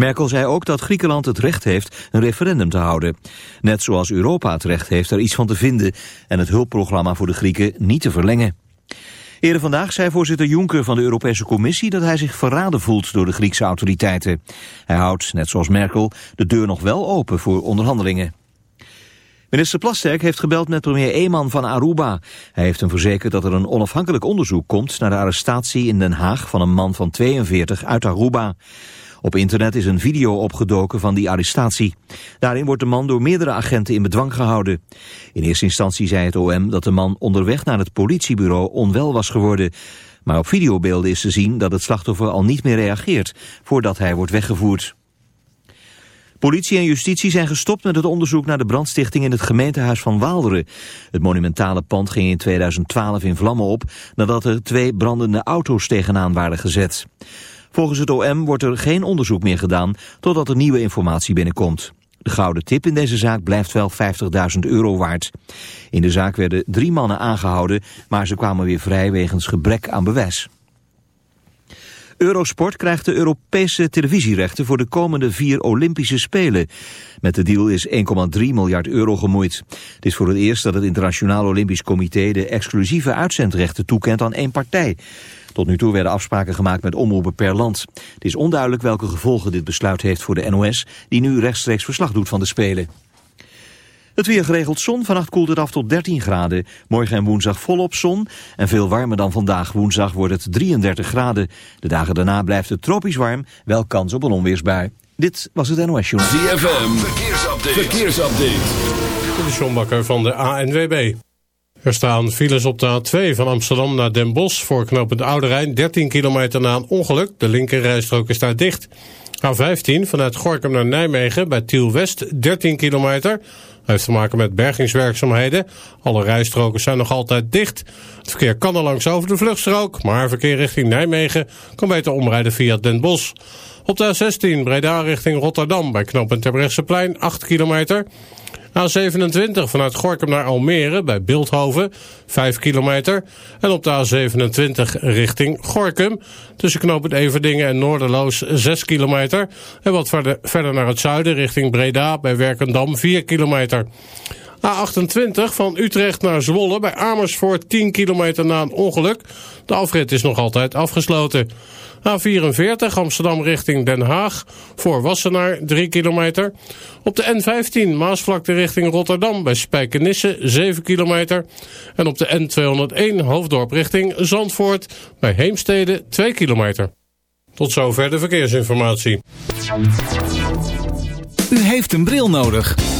Merkel zei ook dat Griekenland het recht heeft een referendum te houden. Net zoals Europa het recht heeft er iets van te vinden en het hulpprogramma voor de Grieken niet te verlengen. Eerder vandaag zei voorzitter Juncker van de Europese Commissie dat hij zich verraden voelt door de Griekse autoriteiten. Hij houdt, net zoals Merkel, de deur nog wel open voor onderhandelingen. Minister Plasterk heeft gebeld met premier Eeman van Aruba. Hij heeft hem verzekerd dat er een onafhankelijk onderzoek komt naar de arrestatie in Den Haag van een man van 42 uit Aruba. Op internet is een video opgedoken van die arrestatie. Daarin wordt de man door meerdere agenten in bedwang gehouden. In eerste instantie zei het OM dat de man onderweg naar het politiebureau onwel was geworden. Maar op videobeelden is te zien dat het slachtoffer al niet meer reageert voordat hij wordt weggevoerd. Politie en justitie zijn gestopt met het onderzoek naar de brandstichting in het gemeentehuis van Waalderen. Het monumentale pand ging in 2012 in vlammen op nadat er twee brandende auto's tegenaan waren gezet. Volgens het OM wordt er geen onderzoek meer gedaan totdat er nieuwe informatie binnenkomt. De gouden tip in deze zaak blijft wel 50.000 euro waard. In de zaak werden drie mannen aangehouden, maar ze kwamen weer vrij wegens gebrek aan bewijs. Eurosport krijgt de Europese televisierechten voor de komende vier Olympische Spelen. Met de deal is 1,3 miljard euro gemoeid. Het is voor het eerst dat het Internationaal Olympisch Comité de exclusieve uitzendrechten toekent aan één partij. Tot nu toe werden afspraken gemaakt met omroepen per land. Het is onduidelijk welke gevolgen dit besluit heeft voor de NOS... die nu rechtstreeks verslag doet van de Spelen. Het weer geregeld zon, vannacht koelt het af tot 13 graden. Morgen en woensdag volop zon en veel warmer dan vandaag. Woensdag wordt het 33 graden. De dagen daarna blijft het tropisch warm, wel kans op een onweersbui. Dit was het NOS Journal. ZFM, verkeersupdate. verkeersupdate. De John Bakker van de ANWB. Er staan files op de A2 van Amsterdam naar Den Bosch voor knooppunt Oude Rijn. 13 kilometer na een ongeluk. De linkerrijstrook is daar dicht. A15 vanuit Gorkum naar Nijmegen bij Tiel West 13 kilometer. Heeft te maken met bergingswerkzaamheden. Alle rijstroken zijn nog altijd dicht. Het verkeer kan er langs over de vluchtstrook, maar verkeer richting Nijmegen kan beter omrijden via Den Bosch. Op de A16 Breda richting Rotterdam bij knooppunt Terbrechtseplein 8 kilometer. A27 vanuit Gorkum naar Almere bij Beeldhoven, 5 kilometer. En op de A27 richting Gorkum tussen knooppunt Everdingen en Noorderloos 6 kilometer. En wat verder, verder naar het zuiden richting Breda bij Werkendam 4 kilometer. A28 van Utrecht naar Zwolle bij Amersfoort 10 kilometer na een ongeluk. De afrit is nog altijd afgesloten. A44 Amsterdam richting Den Haag voor Wassenaar 3 kilometer. Op de N15 Maasvlakte richting Rotterdam bij Spijkenisse 7 kilometer. En op de N201 Hoofddorp richting Zandvoort bij Heemstede 2 kilometer. Tot zover de verkeersinformatie. U heeft een bril nodig.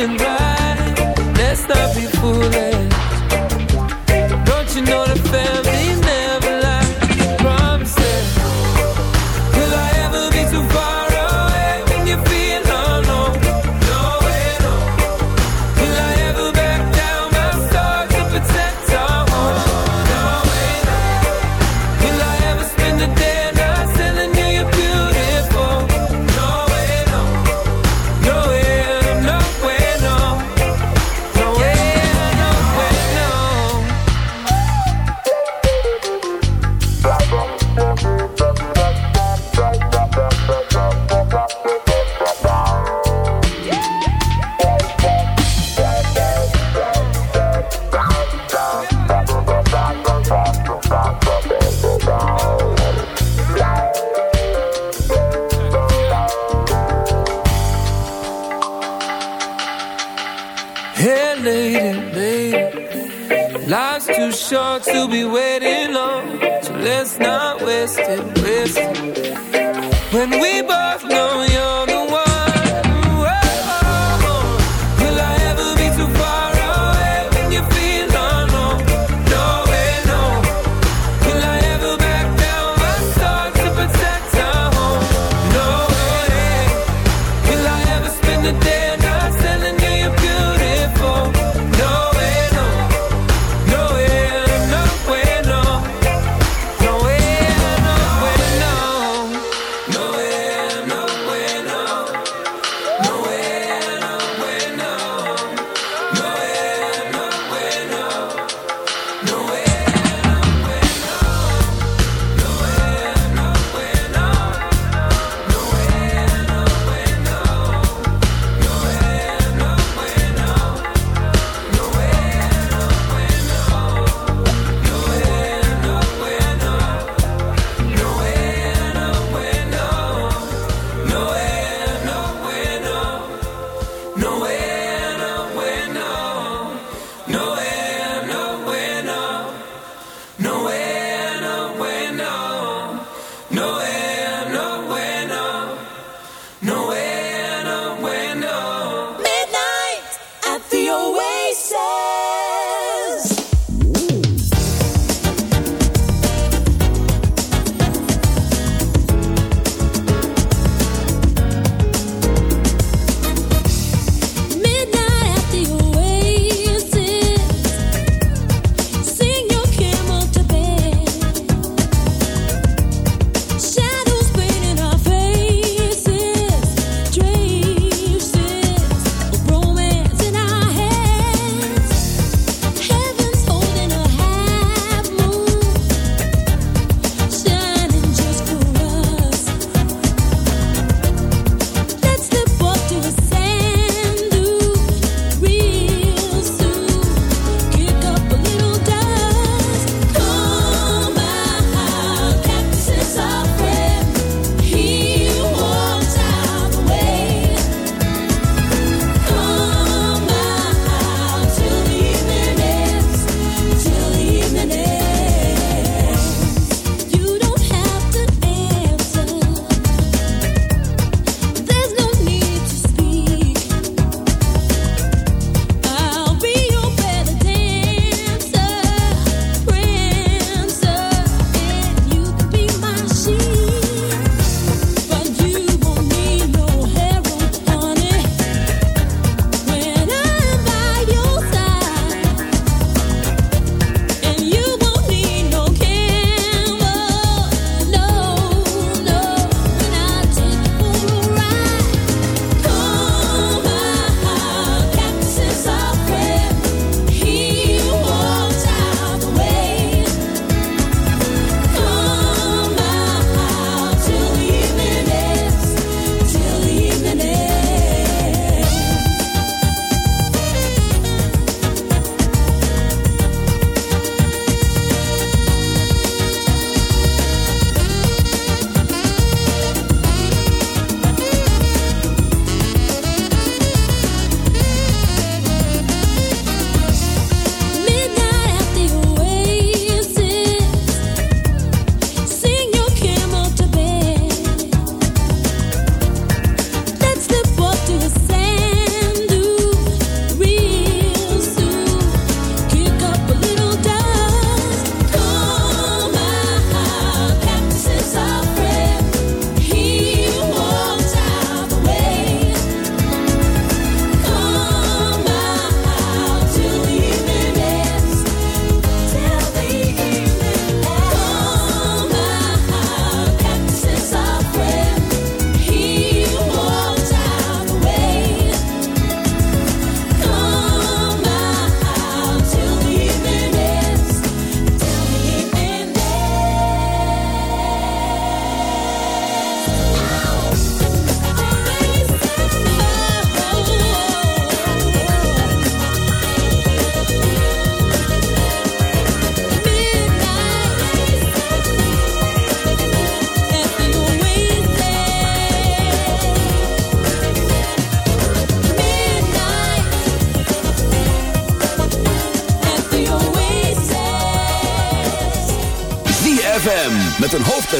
in the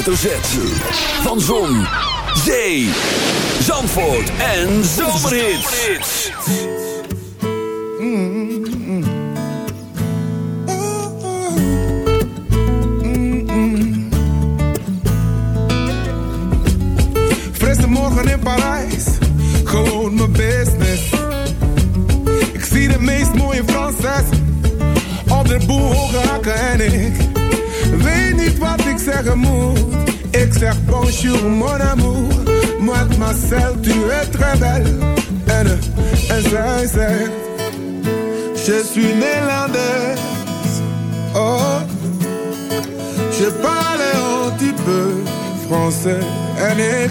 hoofdletter. Van Zon, Zee, Zandvoort en Zomerhits. Frisse morgen in Parijs, gewoon mijn business. Ik zie de meest mooie Franses op de boel hoge en ik wat ik zeggen moet. Ik zeg bonjour mon amour, mademoiselle tu es très belle. En, eh, en zij zegt, je suis néerlandaise. Oh, je parle un petit peu français. En ik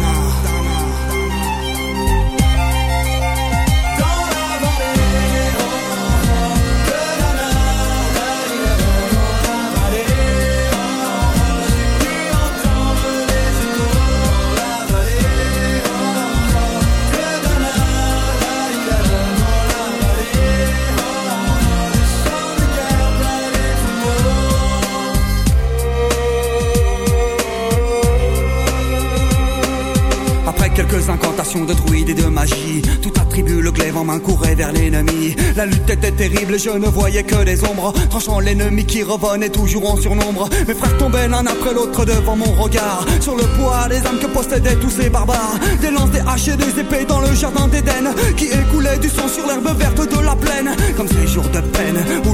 De druides et de magie. Tout attribue le glaive en main courait vers l'ennemi. La lutte était terrible, je ne voyais que des ombres. Tranchant l'ennemi qui revenait toujours en surnombre. Mes frères tombaient l'un après l'autre devant mon regard. Sur le poids des âmes que possédaient tous ces barbares. Des lances, des haches et des épées dans le jardin d'Éden. Qui écoulait du sang sur l'herbe verte de la plaine. Comme ces jours de où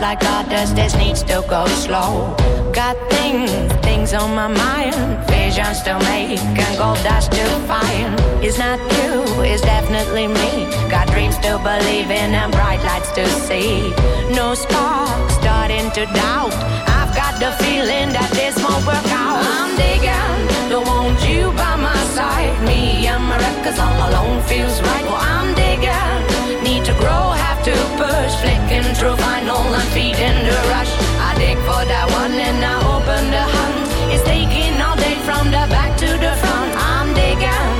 like others, this needs to go slow. Got things, things on my mind. Visions to make and gold dust to find. It's not you, it's definitely me. Got dreams to believe in and bright lights to see. No spark, starting to doubt. Got the feeling that this won't work out. I'm digging, don't want you by my side. Me and my records all alone feels right. Well, I'm digging, need to grow have to push, flicking through vinyl and feeding the rush. I dig for that one and I open the hunt. It's taking all day from the back to the front. I'm digging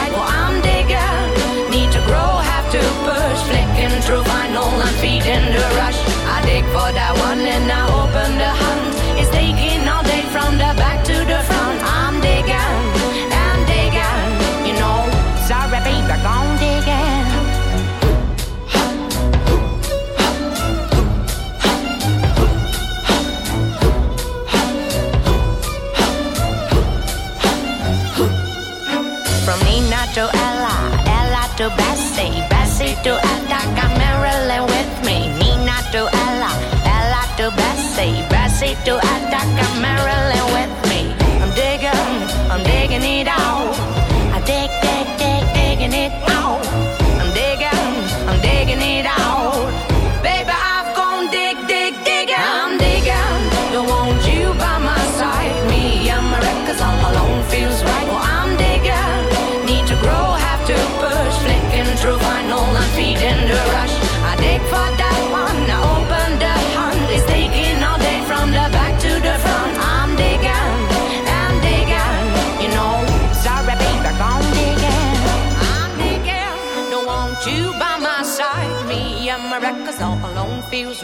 tender rush.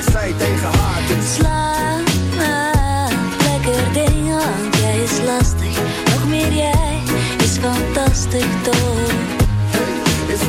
Ik tegen haar, dus Slaap, lekker ding, want jij is lastig. Nog meer jij is fantastisch toch?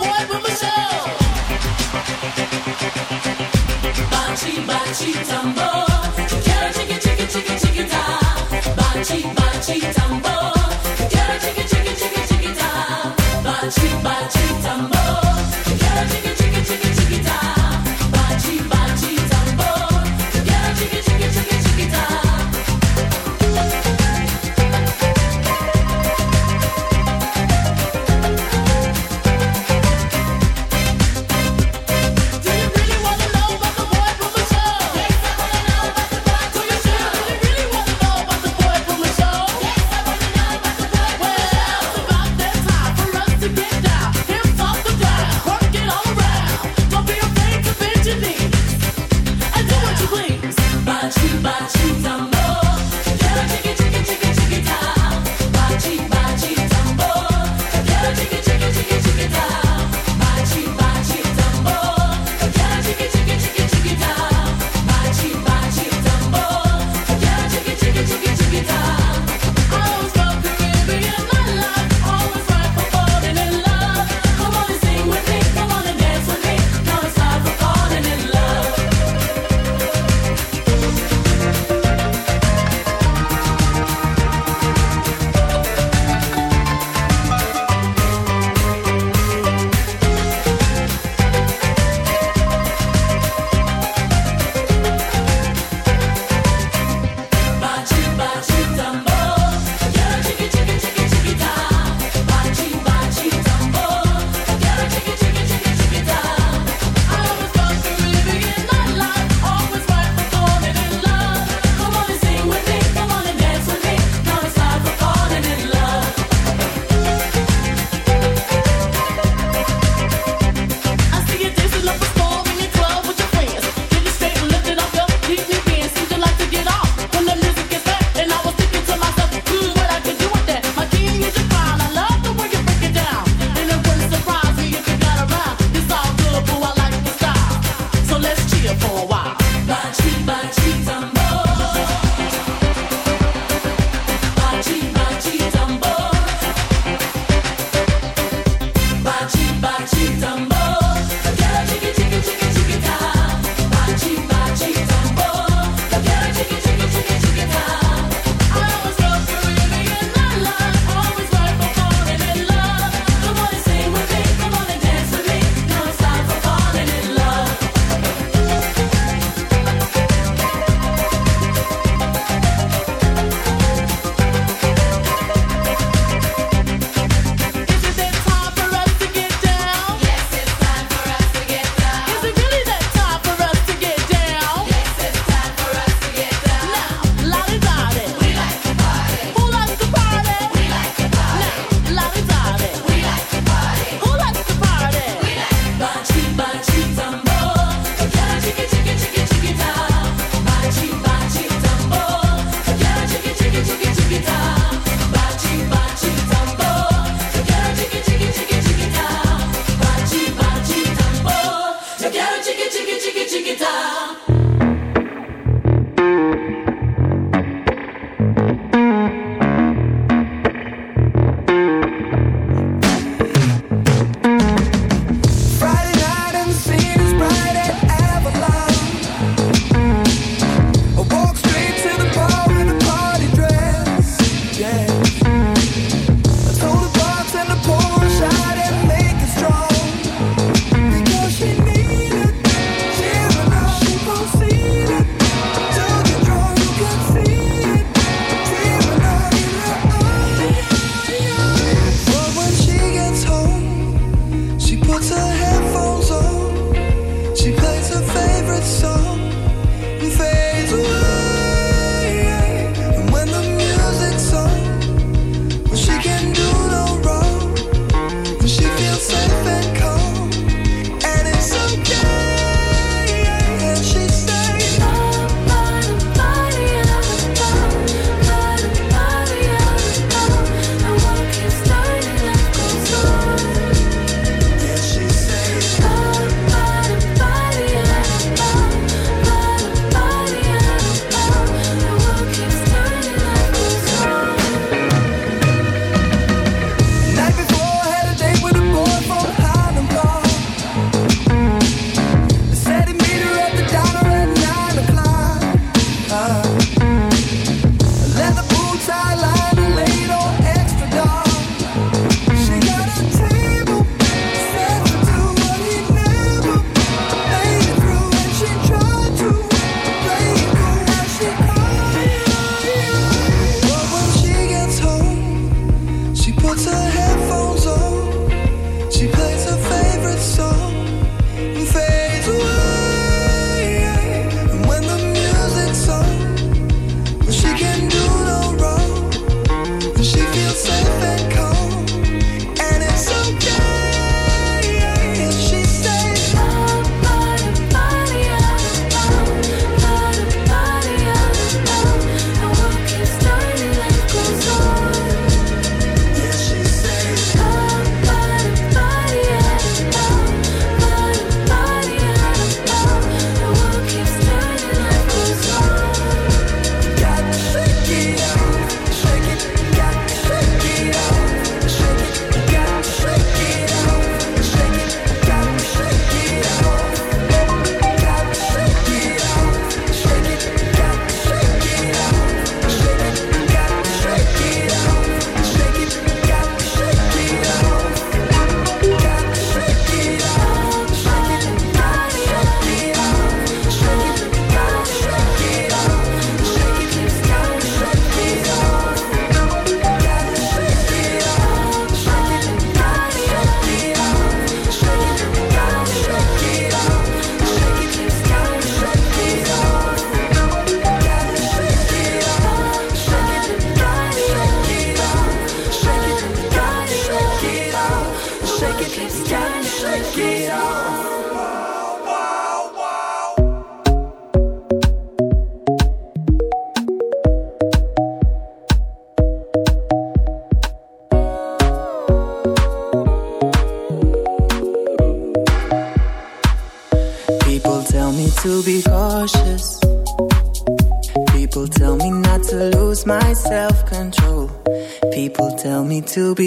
Boy from Michelle? Bachi, bachi. Chiquera, chiqui, chiqui, chiqui, chiquita. Bachi, bachi. Chiquera, chiqui, chiqui, chiqui, chiquita. Bachi, bachi. Chiquera, chiqui,